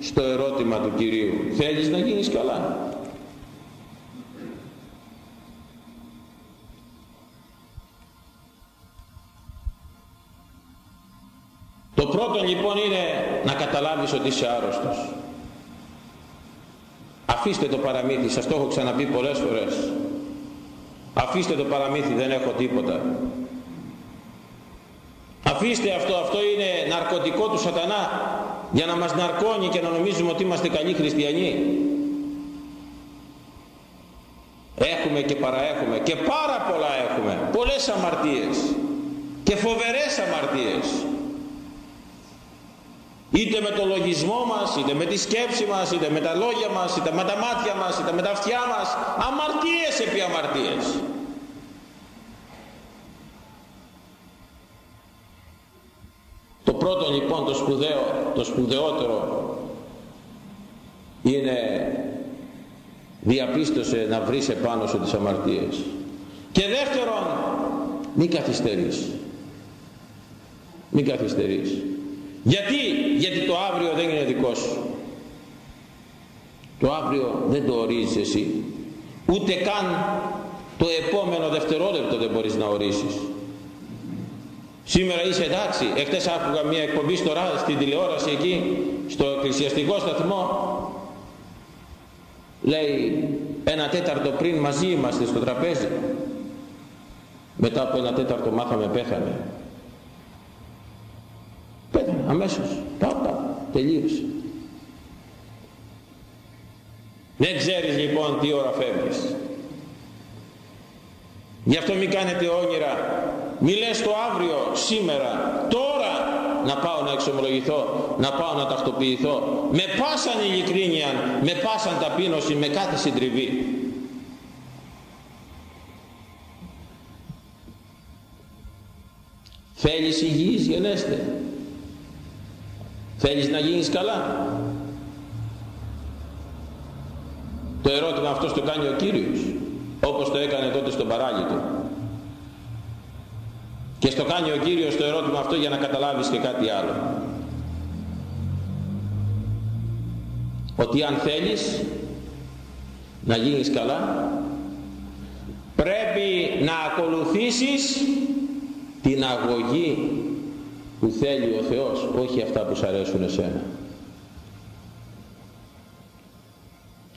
στο ερώτημα του Κυρίου. Θέλεις να γίνεις καλά; Το πρώτο λοιπόν είναι να καταλάβεις ότι είσαι άρρωστος. Αφήστε το παραμύθι, σας το έχω ξαναπεί πολλές φορές. Αφήστε το παραμύθι, δεν έχω τίποτα. Αφήστε αυτό, αυτό είναι ναρκωτικό του σατανά για να μας ναρκώνει και να νομίζουμε ότι είμαστε καλοί χριστιανοί. Έχουμε και παραέχουμε και πάρα πολλά έχουμε, πολλές αμαρτίες και φοβερές αμαρτίες είτε με το λογισμό μας, είτε με τη σκέψη μας, είτε με τα λόγια μας, είτε με τα μάτια μας, είτε με τα αυτιά μας, αμαρτίες επί αμαρτίες. Το πρώτο λοιπόν το σπουδαίο, το σπουδαιότερο είναι διαπίστωσε να βρεις επάνω σου τις αμαρτίες. Και δεύτερον, μην καθυστερείς μην καθυστερείς γιατί; Γιατί το αύριο δεν είναι δικό σου. Το αύριο δεν το ορίζεις εσύ. Ούτε καν το επόμενο δευτερόλεπτο δεν μπορείς να ορίσεις σήμερα είσαι εντάξει. Εχθές άκουγα μια εκπομπή στο, στην τηλεόραση εκεί στο εκκλησιαστικό σταθμό. Λέει ένα τέταρτο πριν μαζί είμαστε στο τραπέζι. Μετά από ένα τέταρτο μάθαμε πέθανε πέθανε αμέσως. Πάπα τελείωσε. Δεν ξέρεις λοιπόν τι ώρα φεύγεις. Γι' αυτό μην κάνετε όνειρα. Μη λες το αύριο σήμερα τώρα να πάω να εξομολογηθώ να πάω να τακτοποιηθώ. Με πάσαν ειλικρίνεια με πάσαν ταπείνωση με κάθε συντριβή. Θέλεις υγιής γενέστε θέλεις να γίνεις καλά; Το ερώτημα αυτό το κάνει ο Κύριος όπως το έκανε τότε στον παράλυτο και στο κάνει ο Κύριος το ερώτημα αυτό για να καταλάβεις και κάτι άλλο. Ότι αν θέλεις να γίνεις καλά πρέπει να ακολουθήσεις την αγωγή που θέλει ο Θεός όχι αυτά που σου αρέσουν εσένα.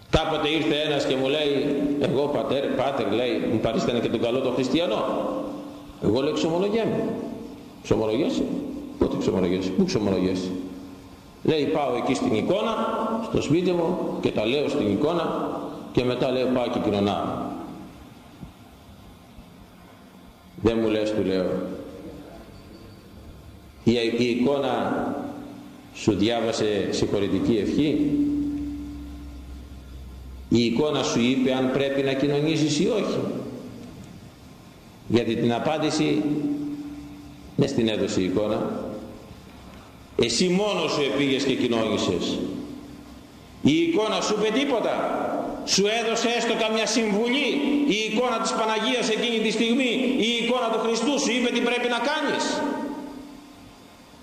Κάποτε ήρθε ένας και μου λέει εγώ πατέρ, πάτερ λέει μου παρίστανε και τον καλό τον χριστιανό εγώ λέω ξομολογιέμαι ξομολογέσαι πότε ξομολογέσαι; Πού ξομολογέσαι; Λέει πάω εκεί στην εικόνα στο σπίτι μου και τα λέω στην εικόνα και μετά λέω πάω και κοινωνάω δεν μου λες του λέω η, η εικόνα σου διάβασε συγχωρητική ευχή. Η εικόνα σου είπε αν πρέπει να κοινωνήσεις ή όχι. Γιατί την απάντηση δεν στην έδωσε η εικόνα. Εσύ μόνος σου επήγες και κοινώνησες. Η εικόνα σου είπε τίποτα. Σου έδωσε έστω καμιά συμβουλή. Η εικόνα της Παναγίας εκείνη τη στιγμή η εικόνα του Χριστού σου είπε τι πρέπει να κάνεις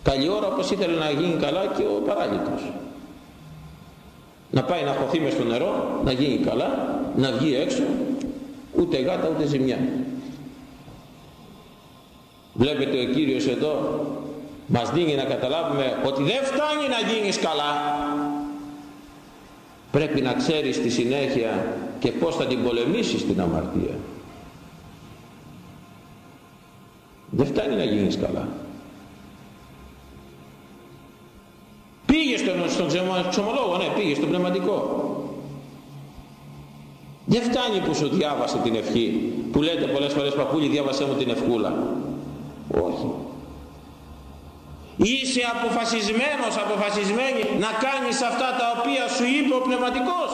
καλή ώρα όπως ήθελε να γίνει καλά και ο παράλυτος να πάει να χωθεί μες στο νερό να γίνει καλά να βγει έξω ούτε γάτα ούτε ζημιά. Βλέπετε ο Κύριος εδώ μας δίνει να καταλάβουμε ότι δεν φτάνει να γίνεις καλά. Πρέπει να ξέρεις στη συνέχεια και πως θα την πολεμήσεις την αμαρτία. Δεν φτάνει να γίνεις καλά πήγε στον, στον ξομολόγο ναι πήγε στον πνευματικό. Δεν φτάνει που σου διάβασε την ευχή που λέτε πολλές φορές παππούλη διάβασέ μου την ευχούλα όχι. Είσαι αποφασισμένος αποφασισμένη να κάνεις αυτά τα οποία σου είπε ο πνευματικός.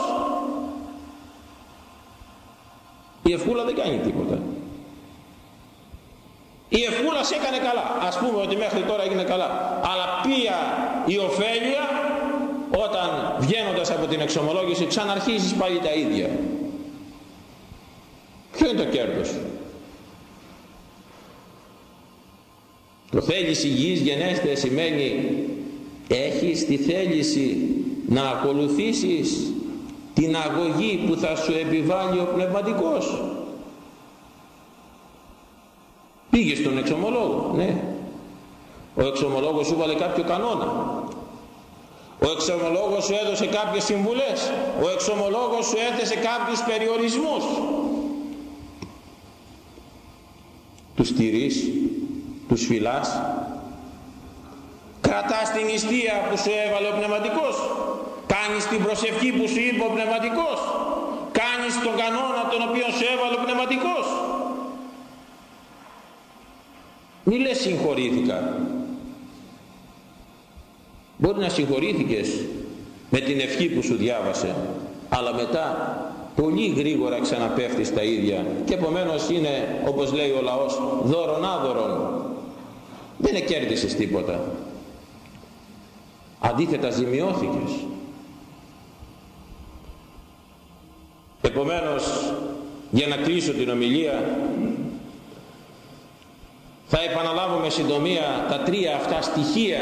Η ευχούλα δεν κάνει τίποτα. Η ευχούλα σε έκανε καλά. Ας πούμε ότι μέχρι τώρα έγινε καλά. Αλλά ποια η ωφέλεια όταν βγαίνοντας από την εξομολόγηση ξαναρχίζεις πάλι τα ίδια ποιο είναι το κέρδος; Το θέληση υγιής γενέστε σημαίνει έχεις τη θέληση να ακολουθήσεις την αγωγή που θα σου επιβάλλει ο πνευματικός. Πήγες στον εξομολόγο, ναι. Ο εξομολόγος σου βάλε κάποιο κανόνα. Ο εξομολόγος σου έδωσε κάποιες συμβουλές. Ο εξομολόγος σου έθεσε κάποιους περιορισμούς. Τους στηρείς τους φυλάς. Κρατάς την νηστεία που σου έβαλε ο πνευματικός. Κάνεις την προσευχή που σου είπε ο πνευματικός. Κάνεις τον κανόνα τον οποίο σου έβαλε ο πνευματικός. Μη λες συγχωρήθηκα μπορεί να συγχωρήθηκες με την ευχή που σου διάβασε αλλά μετά πολύ γρήγορα ξαναπέφτεις στα ίδια και επομένως είναι όπως λέει ο λαός δώρον άδωρον. Δεν κέρδισες τίποτα. Αντίθετα ζημιώθηκες. Επομένως για να κλείσω την ομιλία θα επαναλάβω με συντομία τα τρία αυτά στοιχεία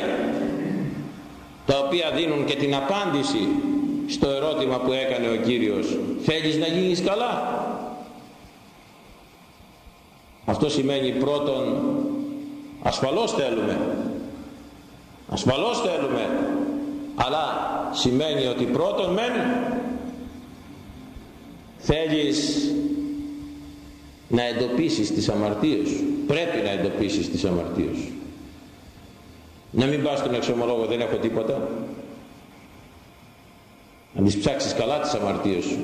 τα οποία δίνουν και την απάντηση στο ερώτημα που έκανε ο Κύριος. Θέλεις να γίνεις καλά; Αυτό σημαίνει πρώτον ασφαλώς θέλουμε. Ασφαλώς θέλουμε. Αλλά σημαίνει ότι πρώτον μεν θέλεις να εντοπίσεις τις αμαρτίες. Σου πρέπει να εντοπίσεις τις αμαρτίες. σου να μην πας στον εξομολόγο δεν έχω τίποτα. Να τις ψάξεις καλά τις αμαρτίες σου.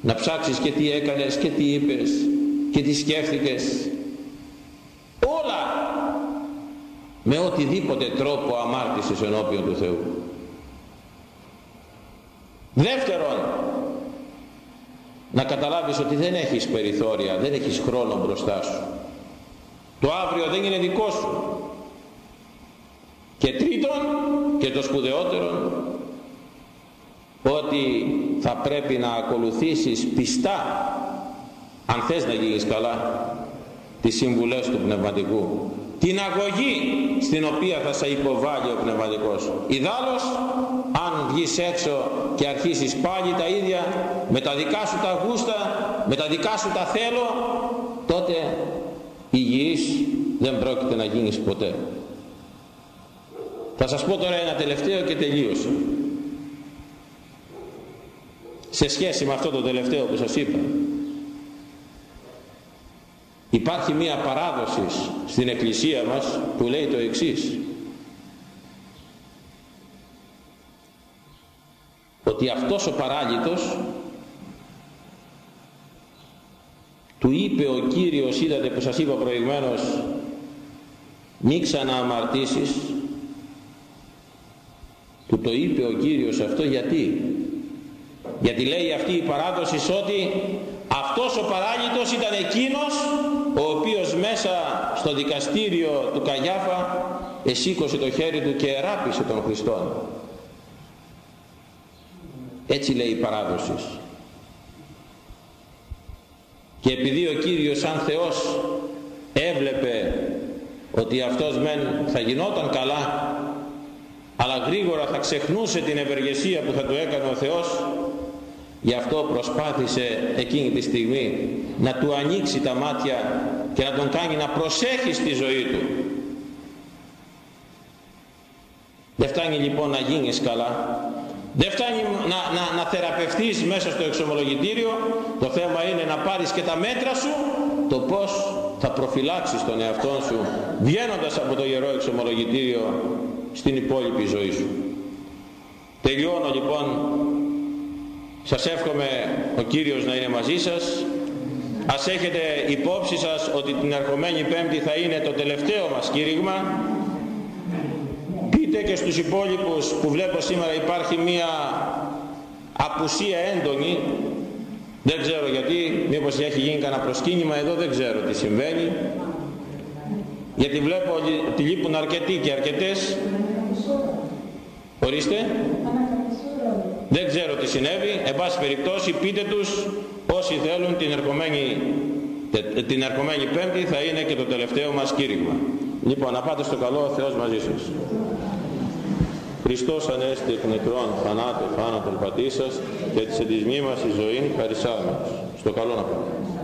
Να ψάξεις και τι έκανες και τι είπες και τι σκέφτηκες. Όλα με οτιδήποτε τρόπο αμάρτησες ενώπιον του Θεού. Δεύτερον να καταλάβεις ότι δεν έχεις περιθώρια δεν έχεις χρόνο μπροστά σου. Το αύριο δεν είναι δικό σου και τρίτον και το σπουδαιότερο ότι θα πρέπει να ακολουθήσεις πιστά αν θες να γίνεις καλά τις συμβουλές του πνευματικού. Την αγωγή στην οποία θα σε υποβάλει ο πνευματικός. Ιδάλλως αν βγεις έξω και αρχίσεις πάλι τα ίδια με τα δικά σου τα γούστα με τα δικά σου τα θέλω τότε υγιής δεν πρόκειται να γίνεις ποτέ θα σας πω τώρα ένα τελευταίο και τελείωσε σε σχέση με αυτό το τελευταίο που σας είπα. Υπάρχει μία παράδοση στην εκκλησία μας που λέει το εξής. Ότι αυτός ο παράλυτος του είπε ο Κύριος είδατε που σας είπα προηγουμένως μη ξανααμαρτήσεις του το είπε ο Κύριος αυτό γιατί; Γιατί λέει αυτή η παράδοση ότι αυτός ο παράλυτος ήταν εκείνος ο οποίος μέσα στο δικαστήριο του Καγιάφα εσήκωσε το χέρι του και εράπησε τον Χριστό έτσι λέει η παράδοση. Και επειδή ο Κύριος σαν Θεός έβλεπε ότι αυτός μεν θα γινόταν καλά αλλά γρήγορα θα ξεχνούσε την ευεργεσία που θα του έκανε ο Θεός. Γι' αυτό προσπάθησε εκείνη τη στιγμή να του ανοίξει τα μάτια και να τον κάνει να προσέχει στη ζωή του. Δεν φτάνει λοιπόν να γίνεις καλά. Δεν φτάνει να, να, να θεραπευτείς μέσα στο εξομολογητήριο. Το θέμα είναι να πάρεις και τα μέτρα σου το πως θα προφυλάξεις τον εαυτό σου βγαίνοντας από το Ιερό Εξομολογητήριο στην υπόλοιπη ζωή σου. Τελειώνω λοιπόν. Σας εύχομαι ο Κύριος να είναι μαζί σας. Ας έχετε υπόψη σας ότι την ερχομένη Πέμπτη θα είναι το τελευταίο μας κήρυγμα. Πείτε και στους υπόλοιπους που βλέπω σήμερα υπάρχει μία απουσία έντονη. Δεν ξέρω γιατί μήπως έχει γίνει κανένα προσκύνημα εδώ δεν ξέρω τι συμβαίνει. Γιατί βλέπω ότι λείπουν αρκετοί και αρκετές ορίστε. Δεν ξέρω τι συνέβη. Εν πάση περιπτώσει πείτε τους όσοι θέλουν την ερχομένη, την ερχομένη πέμπτη θα είναι και το τελευταίο μας κήρυγμα. Λοιπόν να πάτε στο καλό ο Θεός μαζί σας. Χριστός Ανέστη εκ νεκρών θανάτου θάνατον πατήσας και της εντισμοί μας η ζωή χαρισάμενος. Στο καλό να πάμε